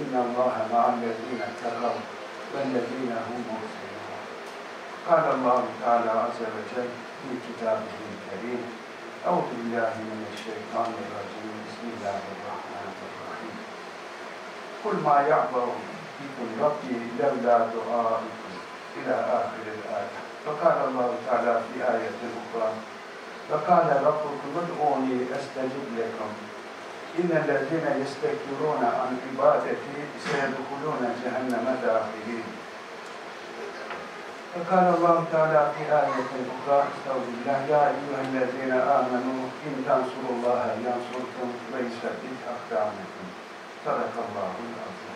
إن الله مع الذين اتقوا والذين هم محسنون قال الله تعالى عز وجل في كتابه الكريم أعوذ بالله من الشيطان الرجيم. بسم الله الرحمن الرحيم. قل ما يعبر بكم ربي لولا دعائكم إلى آخر الآية. وقال الله تعالى في آية أخرى وقال ربكم ادعوني أستجب لكم. إن الذين يستكبرون عن عبادتي سيدخلون جهنم داخلين وقال الله تعالى في آية أخرى استغفر الله يا أيها الذين آمنوا إن تنصروا الله ينصركم ويثبت أقدامكم Sadakallahul azim.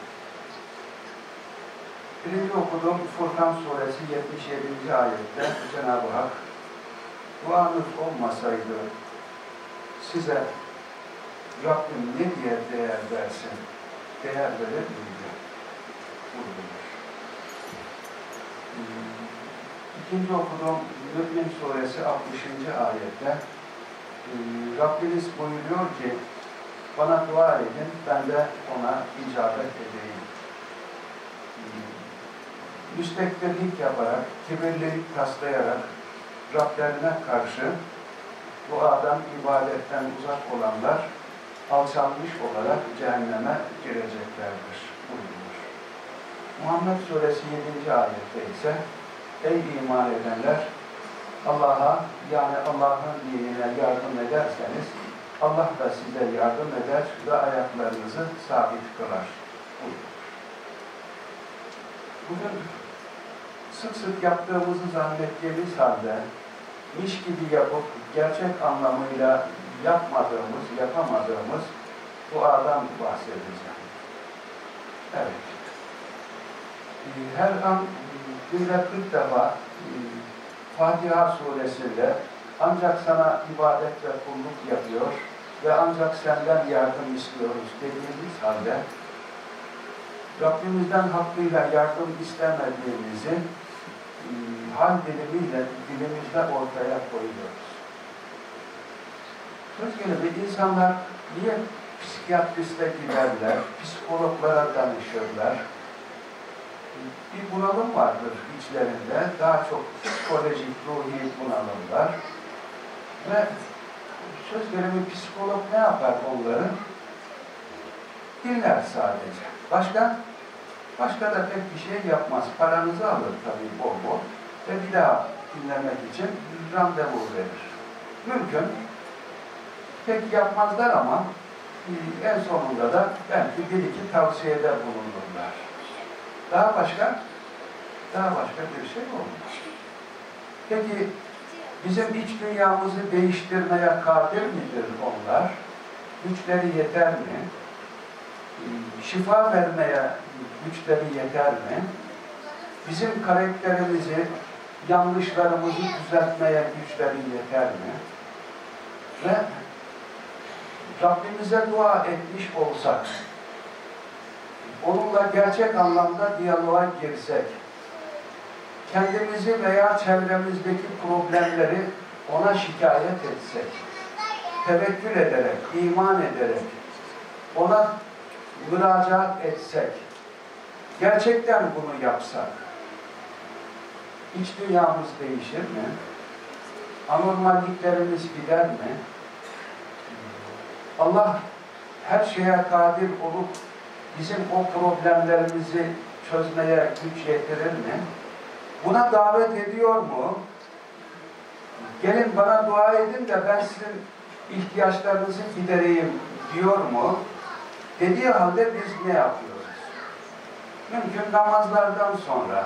Birinci okuduğum Furkan suresi 77. ayette Cenab-ı Hak duanız olmasaydı size Rabbim ne diye değer versin, değer miydi? Buyurulur. Hmm. İkinci okuduğum Mü'min suresi 60. ayette hmm, Rabbiniz buyuruyor ki bana dua edin, ben de ona icabet edeyim. Müstekbirlik yaparak, kibirlilik taslayarak Rablerine karşı bu adam ibadetten uzak olanlar alçalmış olarak cehenneme gireceklerdir. Buyurulur. Muhammed Suresi 7. ayette ise Ey iman edenler! Allah'a yani Allah'ın dinine yardım ederseniz Allah da size yardım eder ve ayaklarınızı sabit kılar. Bugün sık sık yaptığımızı zannettiğimiz halde iş gibi yapıp gerçek anlamıyla yapmadığımız, yapamadığımız bu adam bahsedeceğim. Evet. Her an günde 40 defa Fatiha suresinde ancak sana ibadet ve kulluk yapıyor ve ancak senden yardım istiyoruz dediğimiz halde Rabbimizden hakkıyla yardım istemediğimizi hal dilimiyle dilimizde ortaya koyuyoruz. Söz gelimi insanlar niye psikiyatriste giderler, psikologlara danışırlar? Bir bunalım vardır içlerinde, daha çok psikolojik, ruhi bunalımlar. Ve söz gelimi psikolog ne yapar onların? Dinler sadece. Başka? Başka da pek bir şey yapmaz. Paranızı alır tabii bol bol. Ve bir daha dinlemek için randevu verir. Mümkün. Pek yapmazlar ama e, en sonunda da belki bir iki tavsiyede bulunurlar. Daha başka? Daha başka bir şey olmaz. Peki bizim iç dünyamızı değiştirmeye kadir midir onlar? Güçleri yeter mi? Şifa vermeye güçleri yeter mi? Bizim karakterimizi, yanlışlarımızı düzeltmeye güçleri yeter mi? Ve Rabbimize dua etmiş olsak, onunla gerçek anlamda diyaloğa girsek, kendimizi veya çevremizdeki problemleri ona şikayet etsek, tevekkül ederek, iman ederek, ona müracaat etsek, gerçekten bunu yapsak, iç dünyamız değişir mi? Anormalliklerimiz gider mi? Allah her şeye kadir olup bizim o problemlerimizi çözmeye güç yetirir mi? Buna davet ediyor mu? Gelin bana dua edin de ben sizin ihtiyaçlarınızı gidereyim diyor mu? Dediği halde biz ne yapıyoruz? Mümkün namazlardan sonra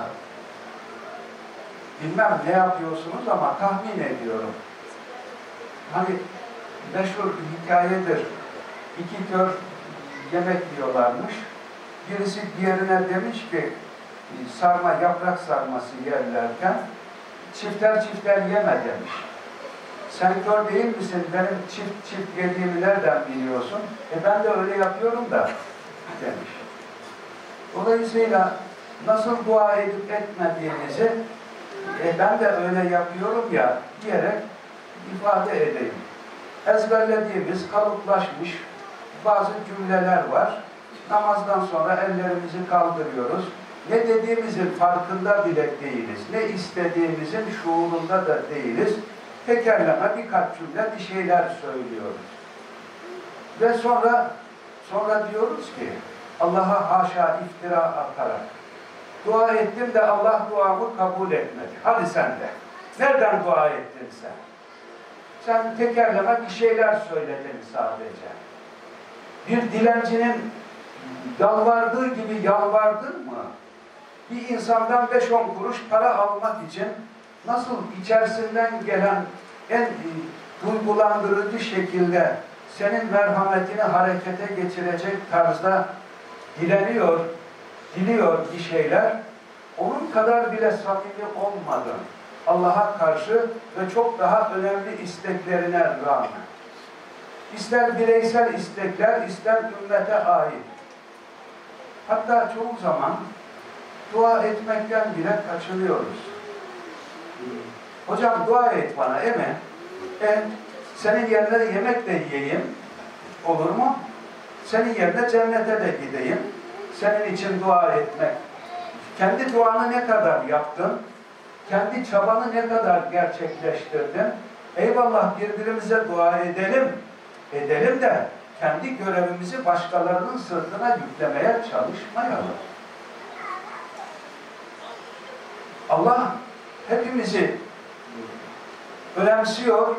bilmem ne yapıyorsunuz ama tahmin ediyorum. Hani meşhur hikayedir. İki kör yemek yiyorlarmış. Birisi diğerine demiş ki sarma, yaprak sarması yerlerken çifter çifter yeme demiş. Sen kör değil misin? Benim çift çift yediğimi nereden biliyorsun? E ben de öyle yapıyorum da demiş. Dolayısıyla nasıl dua edip etmediğinizi e ben de öyle yapıyorum ya diyerek ifade edeyim. Ezberlediğimiz, kalıplaşmış bazı cümleler var. Namazdan sonra ellerimizi kaldırıyoruz. Ne dediğimizin farkında bile değiliz. Ne istediğimizin şuurunda da değiliz. Tekerleme birkaç cümle bir şeyler söylüyoruz. Ve sonra sonra diyoruz ki Allah'a haşa iftira atarak dua ettim de Allah duamı kabul etmedi. Hadi sen de. Nereden dua ettin sen? Sen tekerleme bir şeyler söyledin sadece. Bir dilencinin yalvardığı gibi yalvardın mı? Bir insandan beş on kuruş para almak için nasıl içerisinden gelen en duygulandırıcı şekilde senin merhametini harekete geçirecek tarzda dileniyor, diliyor bir şeyler, onun kadar bile samimi olmadın. Allah'a karşı ve çok daha önemli isteklerine rağmen. İster bireysel istekler, ister ümmete ait. Hatta çoğu zaman dua etmekten bile kaçınıyoruz. Hocam dua et bana, eme. E, senin yerine yemek de yiyeyim. Olur mu? Senin yerine cennete de gideyim. Senin için dua etmek. Kendi duanı ne kadar yaptın? Kendi çabanı ne kadar gerçekleştirdin? Eyvallah birbirimize dua edelim. Edelim de kendi görevimizi başkalarının sırtına yüklemeye çalışmayalım. Allah hepimizi önemsiyor,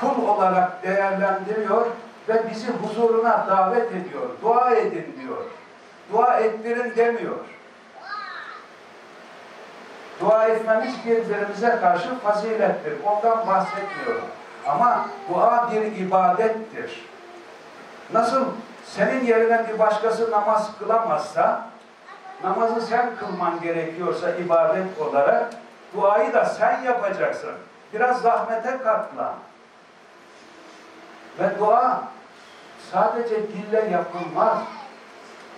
kul olarak değerlendiriyor ve bizi huzuruna davet ediyor. Dua edin diyor. Dua ettirin demiyor. Dua etmemiz birbirimize karşı fazilettir. Ondan bahsetmiyorum. Ama dua bir ibadettir. Nasıl senin yerine bir başkası namaz kılamazsa, namazı sen kılman gerekiyorsa ibadet olarak, duayı da sen yapacaksın. Biraz zahmete katla. Ve dua sadece dille yapılmaz.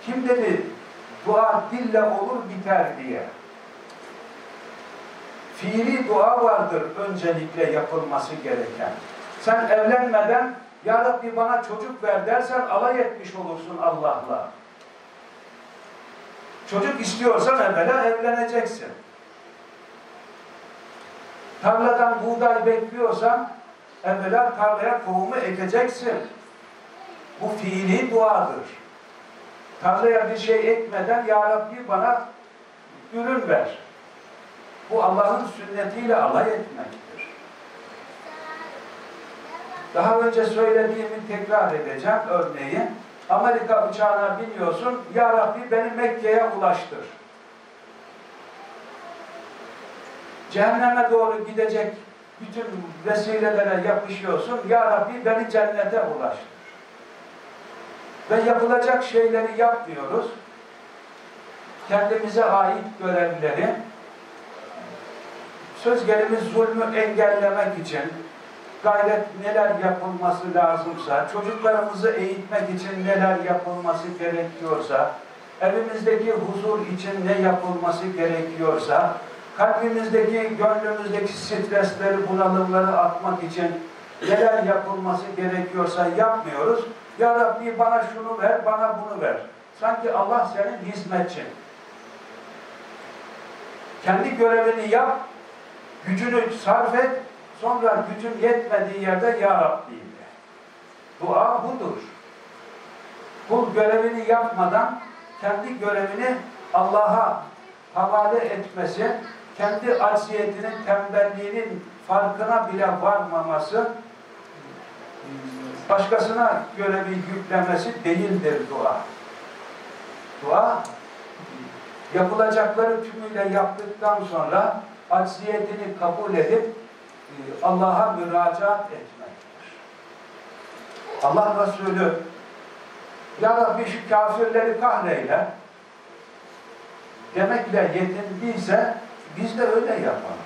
Kim dedi dua dille olur biter diye. Fiili dua vardır öncelikle yapılması gereken. Sen evlenmeden Ya Rabbi bana çocuk ver dersen alay etmiş olursun Allah'la. Çocuk istiyorsan evvela evleneceksin. Tarladan buğday bekliyorsan evvela tarlaya tohumu ekeceksin. Bu fiili duadır. Tarlaya bir şey ekmeden Ya Rabbi bana ürün ver. Bu Allah'ın sünnetiyle alay etmektir. Daha önce söylediğimi tekrar edeceğim örneği. Amerika uçağına biniyorsun, Ya Rabbi beni Mekke'ye ulaştır. Cehenneme doğru gidecek bütün vesilelere yapışıyorsun, Ya Rabbi beni cennete ulaştır. Ve yapılacak şeyleri yapmıyoruz. Kendimize ait görevleri, söz gelimi zulmü engellemek için gayret neler yapılması lazımsa, çocuklarımızı eğitmek için neler yapılması gerekiyorsa, evimizdeki huzur için ne yapılması gerekiyorsa, kalbimizdeki, gönlümüzdeki stresleri, bunalımları atmak için neler yapılması gerekiyorsa yapmıyoruz. Ya Rabbi bana şunu ver, bana bunu ver. Sanki Allah senin hizmetçin. Kendi görevini yap, gücünü sarf et, sonra gücün yetmediği yerde Ya Rabbi de. Dua budur. Kul görevini yapmadan kendi görevini Allah'a havale etmesi, kendi acziyetinin, tembelliğinin farkına bile varmaması, başkasına görevi yüklemesi değildir dua. Dua, yapılacakları tümüyle yaptıktan sonra acziyetini kabul edip e, Allah'a müracaat etmektir. Allah Resulü Ya Rabbi şu kafirleri kahreyle demekle yetindiyse biz de öyle yapalım.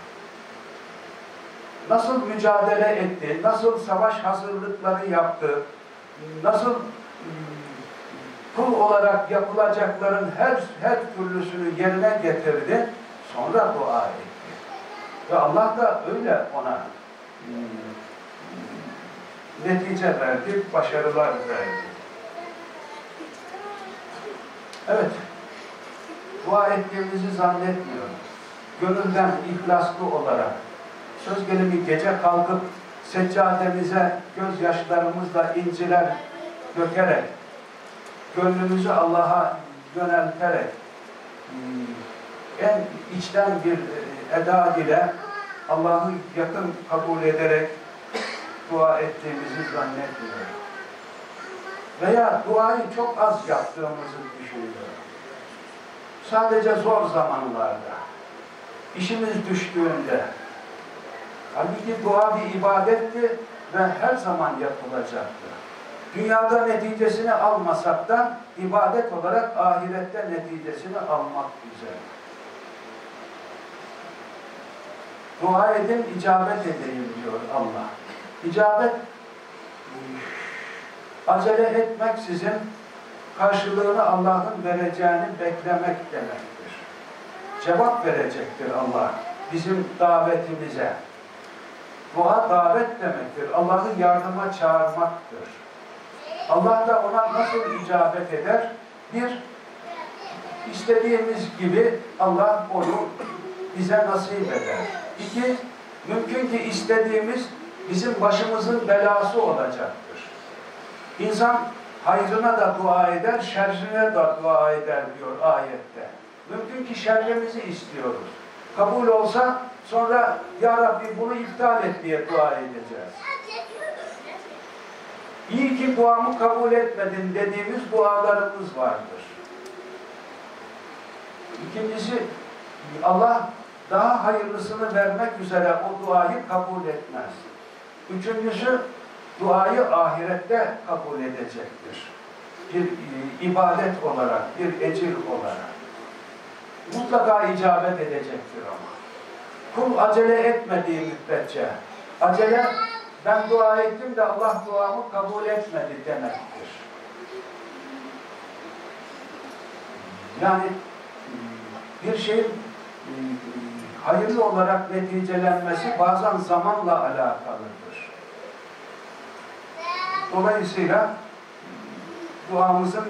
Nasıl mücadele etti, nasıl savaş hazırlıkları yaptı, nasıl ıı, kul olarak yapılacakların her her türlüsünü yerine getirdi, sonra dua etti. Ve Allah da öyle ona ıı, netice verdi, başarılar verdi. Evet, dua ettiğimizi zannetmiyorum. Gönülden ihlaslı olarak, söz gelimi gece kalkıp seccademize gözyaşlarımızla inciler dökerek, gönlümüzü Allah'a yönelterek, en içten bir eda ile Allah'ı yakın kabul ederek dua ettiğimizi zannetmiyorum. Veya duayı çok az yaptığımızı düşünüyorum. Sadece zor zamanlarda, işimiz düştüğünde, halbuki dua bir ibadetti ve her zaman yapılacaktı. Dünyada neticesini almasak da ibadet olarak ahirette neticesini almak üzere. Dua edin, icabet edeyim diyor Allah. İcabet acele etmeksizin karşılığını Allah'ın vereceğini beklemek demektir. Cevap verecektir Allah bizim davetimize. Dua davet demektir. Allah'ı yardıma çağırmaktır. Allah da ona nasıl icabet eder? Bir, istediğimiz gibi Allah onu bize nasip eder. İki, mümkün ki istediğimiz bizim başımızın belası olacaktır. İnsan hayrına da dua eder, şerrine de dua eder diyor ayette. Mümkün ki şerrimizi istiyoruz. Kabul olsa sonra Ya Rabbi bunu iptal et diye dua edeceğiz. İyi ki duamı kabul etmedin dediğimiz dualarımız vardır. İkincisi Allah daha hayırlısını vermek üzere o duayı kabul etmez. Üçüncüsü duayı ahirette kabul edecektir. Bir e, ibadet olarak, bir ecir olarak. Mutlaka icabet edecektir ama. Kul acele etmediği müddetçe, acele ben dua ettim de Allah duamı kabul etmedi demektir. Yani bir şeyin hayırlı olarak neticelenmesi bazen zamanla alakalıdır. Dolayısıyla duamızın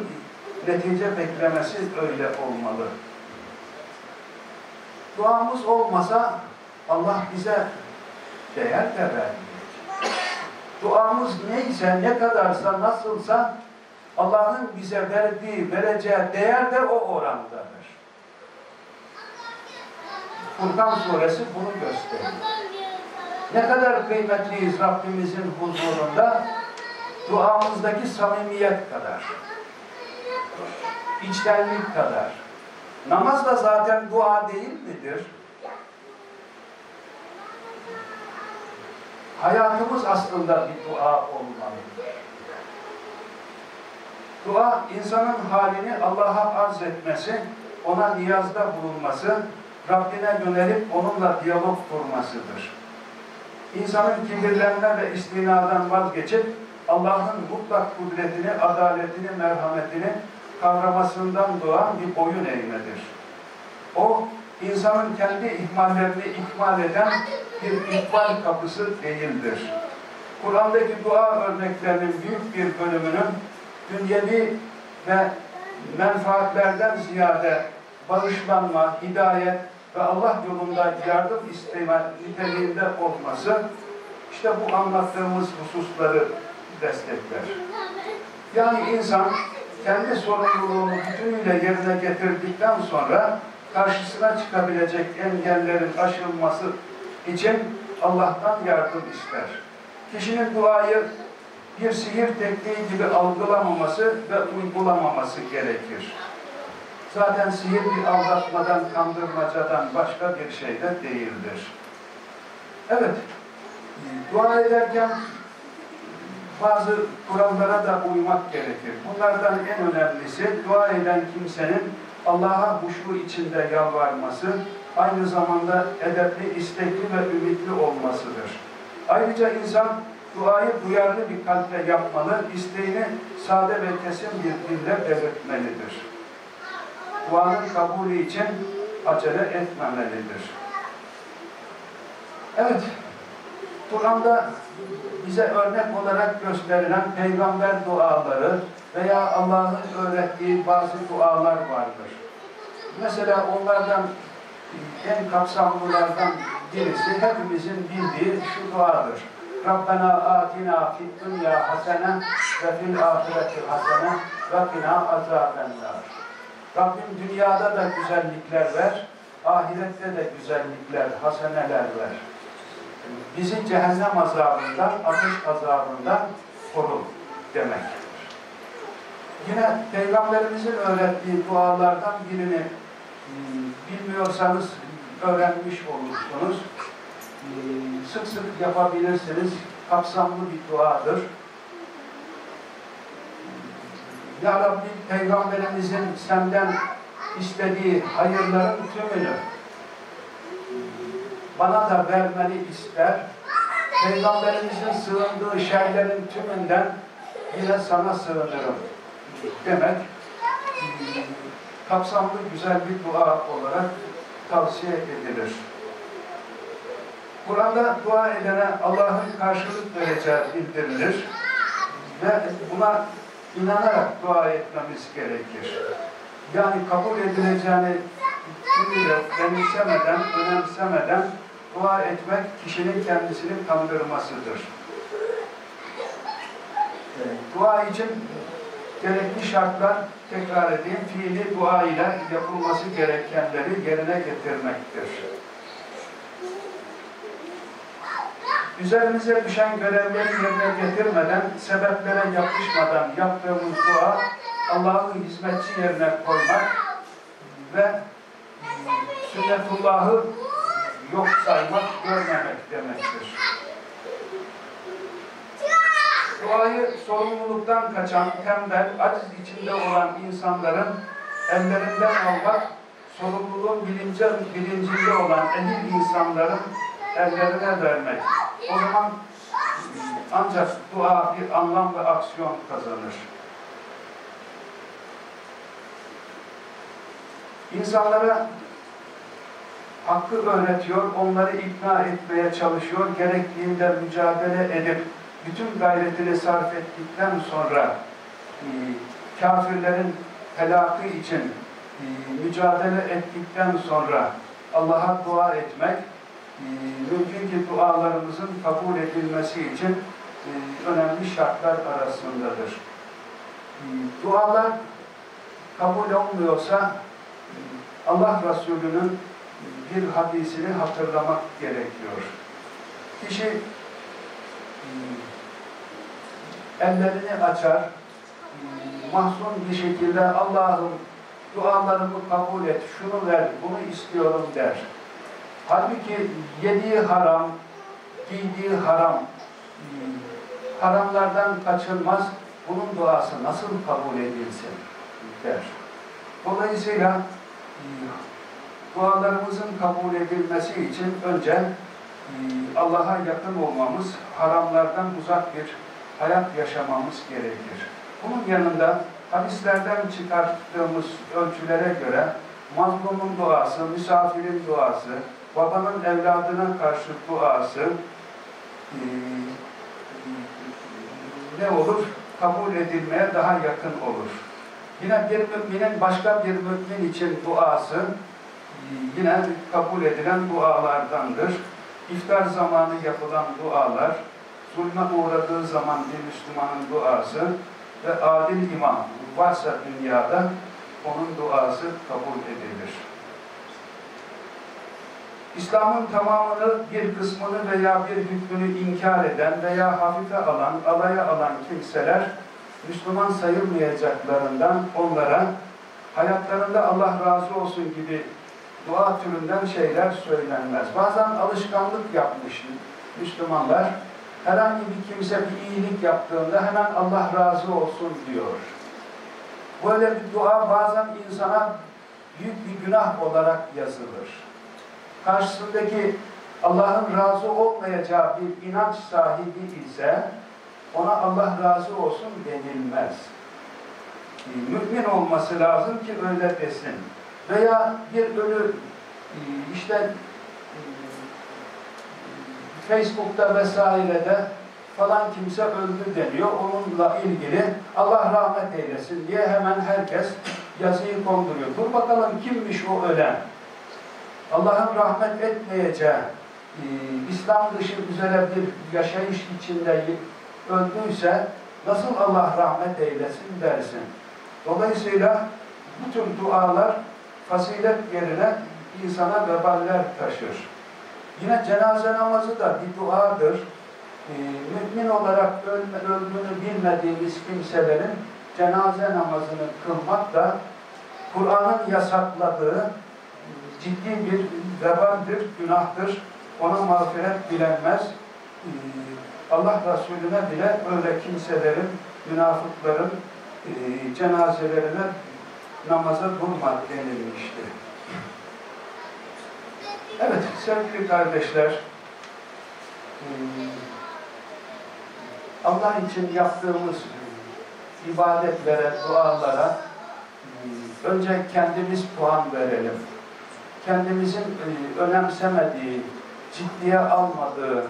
netice beklemesi öyle olmalı. Duamız olmasa Allah bize değer de vermiyor. Duamız neyse, ne kadarsa, nasılsa Allah'ın bize verdiği, vereceği değer de o orandadır. Furkan suresi bunu gösteriyor. Ne kadar kıymetliyiz Rabbimizin huzurunda duamızdaki samimiyet kadar, içtenlik kadar. Namaz da zaten dua değil midir? Hayatımız aslında bir dua olmalıdır. Dua, insanın halini Allah'a arz etmesi, ona niyazda bulunması, Rabbine yönelip onunla diyalog kurmasıdır. İnsanın kibirlenme ve istinadan vazgeçip Allah'ın mutlak kudretini, adaletini, merhametini kavramasından doğan bir boyun eğmedir. O, insanın kendi ihmallerini ihmal eden bir ihmal kapısı değildir. Kur'an'daki dua örneklerinin büyük bir bölümünün dünyevi ve menfaatlerden ziyade bağışlanma, hidayet ve Allah yolunda yardım isteme niteliğinde olması işte bu anlattığımız hususları destekler. Yani insan kendi sorumluluğunu bütünüyle yerine getirdikten sonra karşısına çıkabilecek engellerin aşılması için Allah'tan yardım ister. Kişinin duayı bir sihir tekniği gibi algılamaması ve uygulamaması gerekir. Zaten sihir bir aldatmadan, kandırmacadan başka bir şey de değildir. Evet, dua ederken bazı kurallara da uymak gerekir. Bunlardan en önemlisi dua eden kimsenin Allah'a huşu içinde yalvarması, aynı zamanda edepli, istekli ve ümitli olmasıdır. Ayrıca insan duayı duyarlı bir kalple yapmalı, isteğini sade ve kesin bir dille belirtmelidir. Duanın kabulü için acele etmemelidir. Evet, Kur'an'da bize örnek olarak gösterilen peygamber duaları veya Allah'ın öğrettiği bazı dualar vardır. Mesela onlardan en kapsamlılardan birisi hepimizin bildiği şu duadır. Rabbena atina fid dünya hasene ve fil ahireti hasene ve qina azabennar. Rabbim dünyada da güzellikler ver, ahirette de güzellikler, haseneler ver. Bizi cehennem azabından, ateş azabından koru demektir. Yine Peygamberimizin öğrettiği dualardan birini hmm, bilmiyorsanız öğrenmiş olursunuz. Hmm, sık sık yapabilirsiniz. Kapsamlı bir duadır. Ya Rabbi Peygamberimizin senden istediği hayırların tümünü bana da vermeni ister. Peygamberimizin sığındığı şerlerin tümünden yine sana sığınırım demek kapsamlı güzel bir dua olarak tavsiye edilir. Kur'an'da dua edene Allah'ın karşılık vereceği bildirilir ve buna inanarak dua etmemiz gerekir. Yani kabul edileceğini tümüyle benimsemeden, önemsemeden dua etmek kişinin kendisini kandırmasıdır. Dua için gerekli şartlar, tekrar edeyim, fiili dua ile yapılması gerekenleri yerine getirmektir. Üzerimize düşen görevleri yerine getirmeden, sebeplere yapışmadan yaptığımız dua, Allah'ın hizmetçi yerine koymak ve sünnetullahı yok saymak, görmemek demektir. Duayı sorumluluktan kaçan, tembel, aciz içinde olan insanların ellerinden almak, sorumluluğun bilinci, bilincinde olan ehil insanların ellerine vermek. O zaman ancak dua bir anlam ve aksiyon kazanır. İnsanlara hakkı öğretiyor, onları ikna etmeye çalışıyor, gerektiğinde mücadele edip bütün gayretini sarf ettikten sonra e, kafirlerin helakı için e, mücadele ettikten sonra Allah'a dua etmek e, mümkün ki dualarımızın kabul edilmesi için e, önemli şartlar arasındadır. E, dualar kabul olmuyorsa e, Allah Resulü'nün bir hadisini hatırlamak gerekiyor. Kişi ellerini açar, mahzun bir şekilde Allah'ım dualarımı kabul et, şunu ver, bunu istiyorum der. Halbuki yediği haram, giydiği haram, haramlardan kaçınmaz, bunun duası nasıl kabul edilsin der. Dolayısıyla dualarımızın kabul edilmesi için önce Allah'a yakın olmamız, haramlardan uzak bir hayat yaşamamız gerekir. Bunun yanında hadislerden çıkarttığımız ölçülere göre mazlumun duası, misafirin duası, babanın evladına karşı duası e, ne olur? Kabul edilmeye daha yakın olur. Yine bir müminin başka bir mümin için duası yine kabul edilen dualardandır. İftar zamanı yapılan dualar, zulme uğradığı zaman bir Müslümanın duası ve adil imam varsa dünyada onun duası kabul edilir. İslam'ın tamamını bir kısmını veya bir hükmünü inkar eden veya hafife alan, alaya alan kimseler Müslüman sayılmayacaklarından onlara hayatlarında Allah razı olsun gibi dua türünden şeyler söylenmez. Bazen alışkanlık yapmış Müslümanlar herhangi bir kimse bir iyilik yaptığında hemen Allah razı olsun diyor. Böyle bir dua bazen insana büyük bir günah olarak yazılır. Karşısındaki Allah'ın razı olmayacağı bir inanç sahibi ise ona Allah razı olsun denilmez. Mümin olması lazım ki öyle desin. Veya bir ölü işte Facebook'ta vesairede falan kimse öldü deniyor. Onunla ilgili Allah rahmet eylesin diye hemen herkes yazıyı konduruyor. Dur bakalım kimmiş o ölen? Allah'ın rahmet etmeyeceği, e, İslam dışı üzere bir yaşayış içinde öldüyse nasıl Allah rahmet eylesin dersin. Dolayısıyla bu tür dualar fazilet yerine insana veballer taşır. Yine cenaze namazı da bir duadır. Ee, mümin olarak öldüğünü bilmediğimiz kimselerin cenaze namazını kılmak da Kur'an'ın yasakladığı ciddi bir vebaldir, günahtır. Ona mağfiret bilenmez. Ee, Allah Resulüne bile öyle kimselerin, münafıkların e, cenazelerine namaza durma denilmiştir. Evet sevgili kardeşler, e, Allah için yaptığımız ibadetlere, dualara e, önce kendimiz puan verelim. Kendimizin e, önemsemediği, ciddiye almadığı,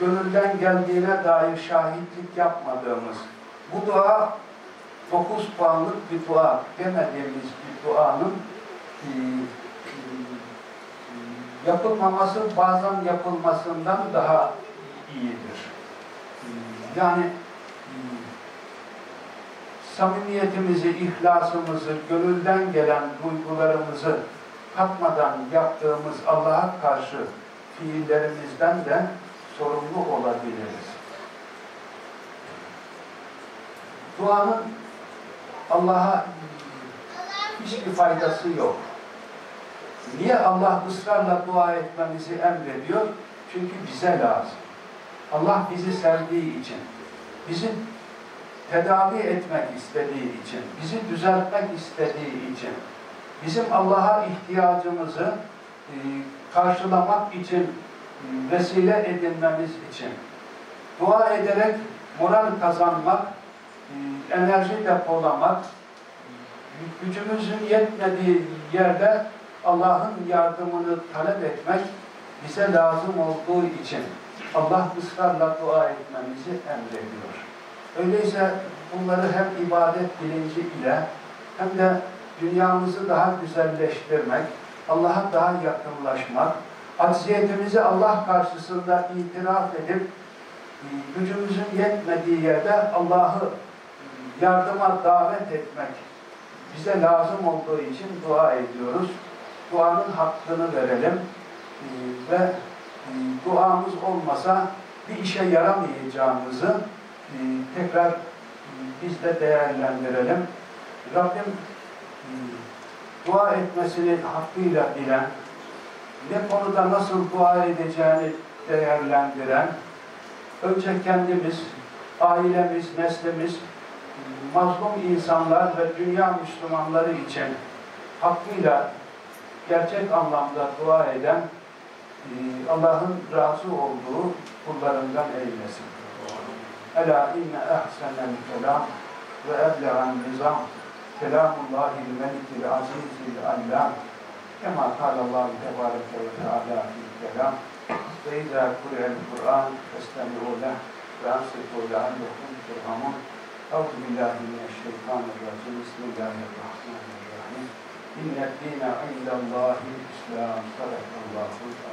gönülden geldiğine dair şahitlik yapmadığımız bu dua 9 puanlık bir dua demediğimiz bir duanın yapılmaması bazen yapılmasından daha iyidir. Yani samimiyetimizi, ihlasımızı, gönülden gelen duygularımızı katmadan yaptığımız Allah'a karşı fiillerimizden de sorumlu olabiliriz. Duanın Allah'a hiçbir faydası yok. Niye Allah ısrarla dua etmemizi emrediyor? Çünkü bize lazım. Allah bizi sevdiği için, bizi tedavi etmek istediği için, bizi düzeltmek istediği için, bizim Allah'a ihtiyacımızı e, karşılamak için, e, vesile edinmemiz için, dua ederek moral kazanmak, e, enerji depolamak, gücümüzün yetmediği yerde Allah'ın yardımını talep etmek bize lazım olduğu için Allah ısrarla dua etmemizi emrediyor. Öyleyse bunları hem ibadet bilinci ile hem de dünyamızı daha güzelleştirmek, Allah'a daha yakınlaşmak, acziyetimizi Allah karşısında itiraf edip e, gücümüzün yetmediği yerde Allah'ı yardıma davet etmek bize lazım olduğu için dua ediyoruz. Duanın hakkını verelim ee, ve e, duamız olmasa bir işe yaramayacağımızı e, tekrar e, biz de değerlendirelim. Rabbim dua etmesini hakkıyla bilen, ne konuda nasıl dua edeceğini değerlendiren, önce kendimiz, ailemiz, neslimiz, mazlum insanlar ve dünya Müslümanları için hakkıyla gerçek anlamda dua eden e, Allah'ın razı olduğu kullarından eylesin. ألا إن أحسن الكلام وأبلغ النظام. كلام الله الملك العزيز العلام. كما قال الله تبارك وتعالى في الكلام فإذا قرئ القرآن فاستمعوا له وأنصتوا لعلكم ترحمون. أعوذ بالله من الشيطان الرجيم. بسم الله الرحمن الرحيم. إن الدين عند الله الإسلام. صدق الله العظيم.